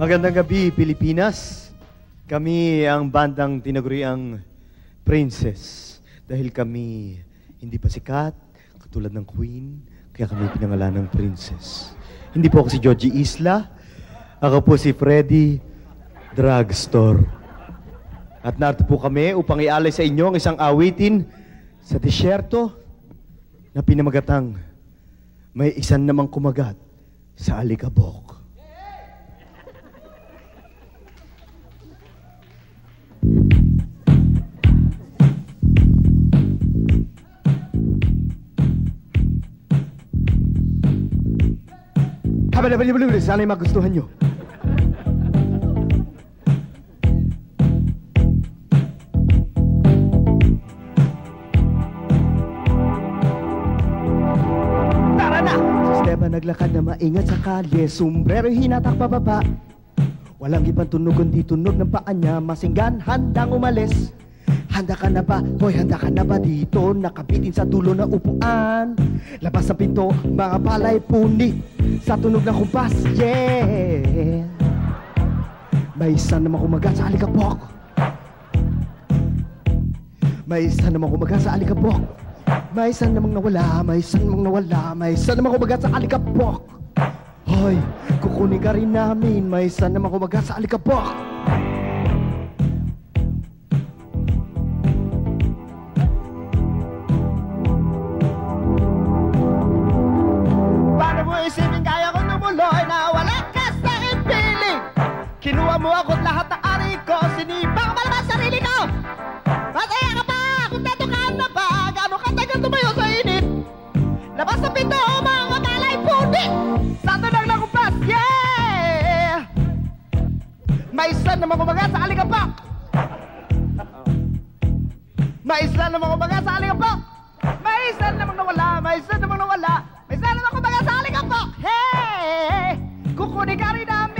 Magandang gabi, Pilipinas. Kami ang bandang tinaguriang Princess. Dahil kami hindi pa sikat, katulad ng Queen, kaya kami pinangalan ng Princess. Hindi po ako si Georgie Isla. Ako po si Freddy Drugstore. At narito po kami upang ialay sa inyo ang isang awitin sa disyerto na pinamagatang may isan namang kumagat sa alikabok. Habalabalibalibil, sana'y magustuhan nyo. Tara na! Si Esteban naglakad na maingat sa kalye, sombrero hinatak pababa. Walang ibang tunog kundi tunog ng paa niya, masinggan, handang umalis. Handa ka na ba? Hoy, handa ka na ba dito? Nakabitin sa dulo ng upuan Labas sa pinto, mga palay punit Sa tunog ng kumpas, yeah. May isa naman kumagat sa alikabok. May isa naman kumagat sa alikabok. May isa namang nawala, may isa namang nawala May isa namang kumagat sa alikabok. Hoy, kukunin ka rin namin May isa namang kumagat sa alikabok May isa naman kumaga sa alikabok May isa naman kumaga sa alikabok May isa namang nawala, may isa namang nawala. May isa namang kumaga sa alikabok Hey! Kukunin ka rin namin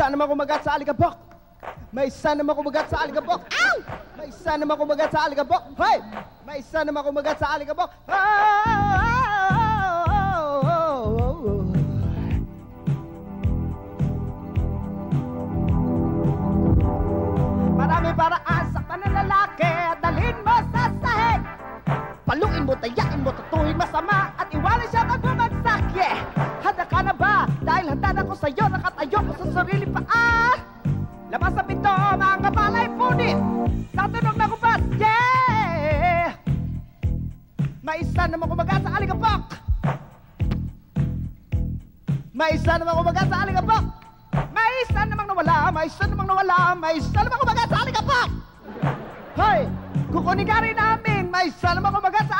isa naman kumagat sa alikabok. May isa naman kumagat sa alikabok. Ow! May isa naman kumagat sa alikabok. Hey! May isa naman kumagat sa alikabok. Marami paraan sa kanang lalaki Dalhin mo sa sahig Paluin mo, tayain mo, tutuhin masama At iwanan siya magbumagsak, yeah Handa ka na ba? Dahil handa na ko sa'yo Nakatayo ko sa sarili May isa naman kumagat sa alikabok May isa naman kumagat sa alikabok May isa namang nawala May isa namang nawala May isa namang kumagat sa alikabok Hoy! Kukunin ka rin namin! May isa naman kumagat sa!